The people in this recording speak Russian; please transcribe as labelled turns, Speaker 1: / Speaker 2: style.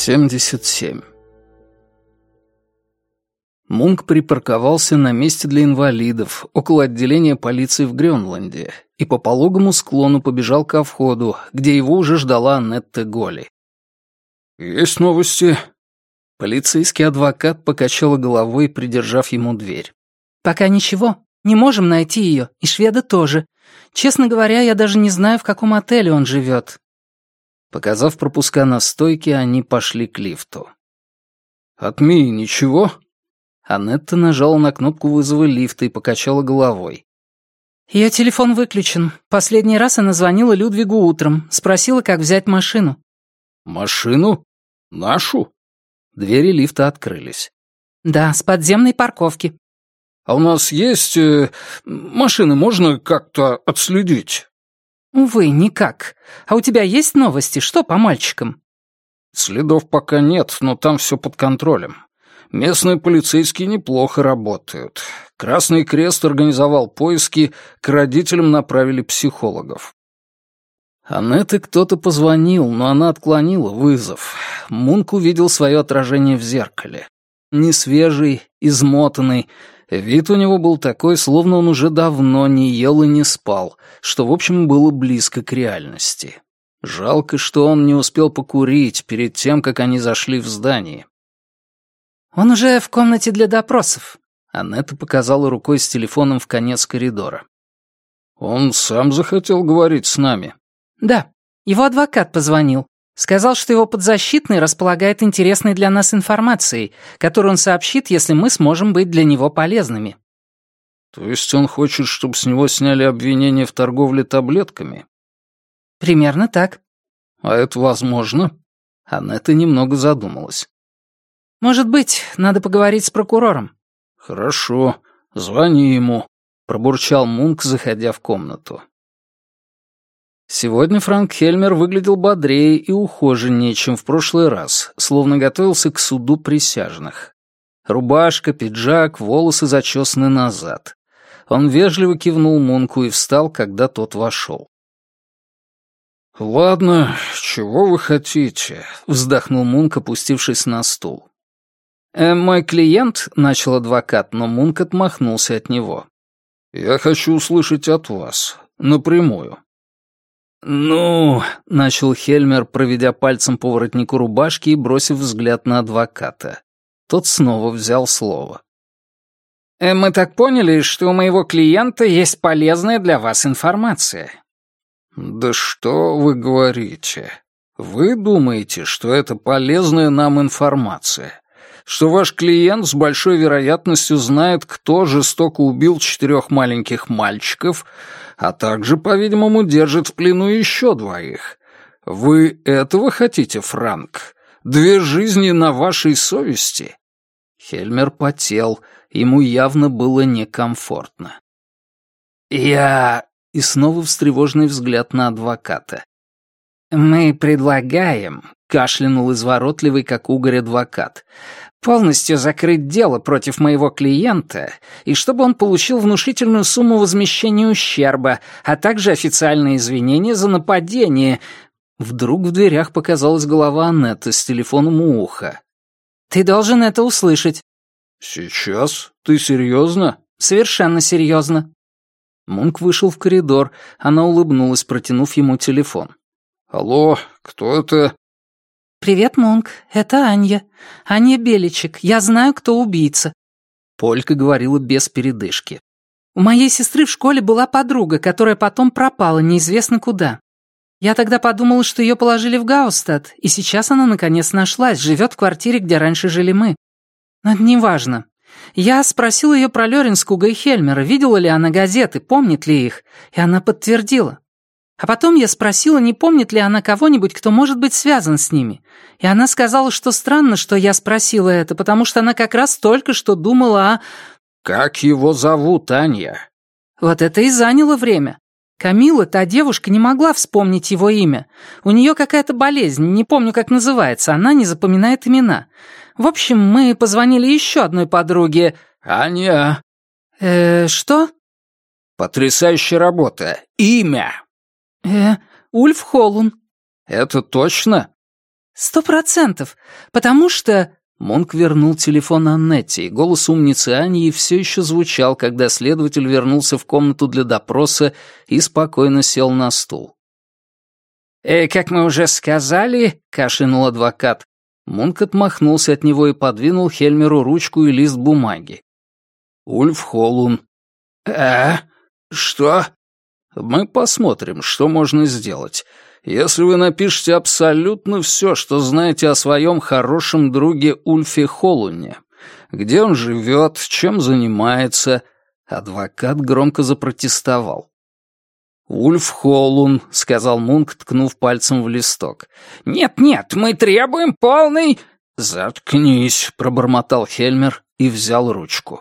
Speaker 1: 77. Мунк припарковался на месте для инвалидов, около отделения полиции в Грёнланде, и по пологому склону побежал ко входу, где его уже ждала Аннетта Голли.
Speaker 2: «Есть новости?»
Speaker 1: Полицейский адвокат покачала головой, придержав ему дверь.
Speaker 3: «Пока ничего. Не можем найти ее, и шведа тоже. Честно говоря, я даже не знаю, в каком отеле он живет.
Speaker 1: Показав пропуска на стойке, они пошли к лифту.
Speaker 2: «От Мии ничего?»
Speaker 1: Анетта нажала на кнопку вызова лифта и покачала головой.
Speaker 3: Ее телефон выключен. Последний раз она звонила Людвигу утром, спросила, как взять машину.
Speaker 2: «Машину? Нашу?»
Speaker 1: Двери лифта открылись.
Speaker 3: «Да, с подземной парковки».
Speaker 2: «А у нас есть... Э, машины можно как-то отследить?»
Speaker 3: «Увы, никак. А у тебя есть новости? Что по мальчикам?»
Speaker 2: «Следов пока нет, но там все под контролем. Местные полицейские неплохо работают. Красный Крест организовал поиски, к родителям направили психологов.
Speaker 1: Аннетте кто-то позвонил, но она отклонила вызов. Мунк увидел свое отражение в зеркале. Несвежий, измотанный, Вид у него был такой, словно он уже давно не ел и не спал, что, в общем, было близко к реальности. Жалко, что он не успел покурить перед тем, как они зашли в здание.
Speaker 3: «Он уже в комнате для допросов», —
Speaker 1: Аннетта показала рукой с телефоном в конец коридора.
Speaker 2: «Он сам захотел говорить с нами?»
Speaker 3: «Да, его адвокат позвонил. Сказал, что его подзащитный располагает интересной для нас информацией, которую он сообщит, если мы сможем быть для него полезными».
Speaker 2: «То есть он хочет, чтобы с него сняли обвинение в торговле таблетками?»
Speaker 3: «Примерно так».
Speaker 2: «А это возможно?»
Speaker 1: Анетта немного задумалась.
Speaker 3: «Может быть, надо поговорить с прокурором».
Speaker 2: «Хорошо, звони ему», —
Speaker 1: пробурчал Мунк, заходя в комнату. Сегодня Франк Хельмер выглядел бодрее и ухоженнее, чем в прошлый раз, словно готовился к суду присяжных. Рубашка, пиджак, волосы зачесаны назад. Он вежливо кивнул Мунку и встал, когда тот вошел.
Speaker 2: «Ладно, чего вы хотите?»
Speaker 1: — вздохнул Мунк, опустившись на стул. «Э, «Мой клиент», — начал адвокат, но Мунк отмахнулся от него.
Speaker 2: «Я хочу услышать от вас. Напрямую.
Speaker 1: «Ну...» — начал Хельмер, проведя пальцем по воротнику рубашки и бросив взгляд на адвоката. Тот снова взял слово.
Speaker 3: «Э, «Мы так поняли, что у моего клиента есть полезная для вас информация».
Speaker 2: «Да что вы говорите? Вы думаете, что это полезная нам информация? Что ваш клиент с большой вероятностью знает, кто жестоко убил четырех маленьких мальчиков, а также, по-видимому, держит в плену еще двоих. Вы этого хотите, Франк? Две жизни на вашей совести?»
Speaker 1: Хельмер потел, ему явно было некомфортно.
Speaker 3: «Я...» — и снова встревоженный взгляд на адвоката. «Мы предлагаем», — кашлянул изворотливый, как угорь адвокат, полностью закрыть дело против моего клиента и чтобы он получил внушительную сумму возмещения ущерба, а также официальные извинения за нападение.
Speaker 1: Вдруг в дверях показалась голова Аннетты с телефоном у уха.
Speaker 3: «Ты должен это услышать».
Speaker 2: «Сейчас? Ты серьезно?»
Speaker 3: «Совершенно серьезно».
Speaker 1: Мунк вышел в коридор, она улыбнулась, протянув ему телефон.
Speaker 2: «Алло, кто это?»
Speaker 3: «Привет, Мунк, это Анья. Анья Беличек. Я знаю, кто убийца».
Speaker 1: Полька говорила без передышки.
Speaker 3: «У моей сестры в школе была подруга, которая потом пропала, неизвестно куда. Я тогда подумала, что ее положили в Гаустад, и сейчас она наконец нашлась, живет в квартире, где раньше жили мы. Но это неважно. Я спросила ее про Лёренскуга и Хельмера, видела ли она газеты, помнит ли их, и она подтвердила. А потом я спросила, не помнит ли она кого-нибудь, кто может быть связан с ними. И она сказала, что странно, что я спросила это, потому что она как раз только что думала о...
Speaker 2: «Как его зовут, Аня?»
Speaker 3: Вот это и заняло время. Камила, та девушка, не могла вспомнить его имя. У нее какая-то болезнь, не помню, как называется, она не запоминает имена. В общем, мы позвонили еще одной подруге.
Speaker 2: «Аня!»
Speaker 3: «Э, что?»
Speaker 2: «Потрясающая работа. Имя!»
Speaker 3: «Э, Ульф Холлун».
Speaker 2: «Это точно?»
Speaker 3: «Сто процентов. Потому что...»
Speaker 1: Монк вернул телефон Аннетте, и голос умницы Аньи все еще звучал, когда следователь вернулся в комнату для допроса и спокойно сел на стул. «Э, «Как мы уже сказали», — кашлянул адвокат, Мунк отмахнулся от него и подвинул Хельмеру ручку и лист бумаги. «Ульф Холун». «Э? Что?» «Мы посмотрим, что можно сделать. Если вы напишете абсолютно все, что знаете о своем хорошем друге Ульфе Холуне, где он живет, чем занимается...» Адвокат громко запротестовал. «Ульф Холун», — сказал Мунк, ткнув пальцем в листок. «Нет-нет, мы требуем полный...» «Заткнись», — пробормотал Хельмер и взял ручку.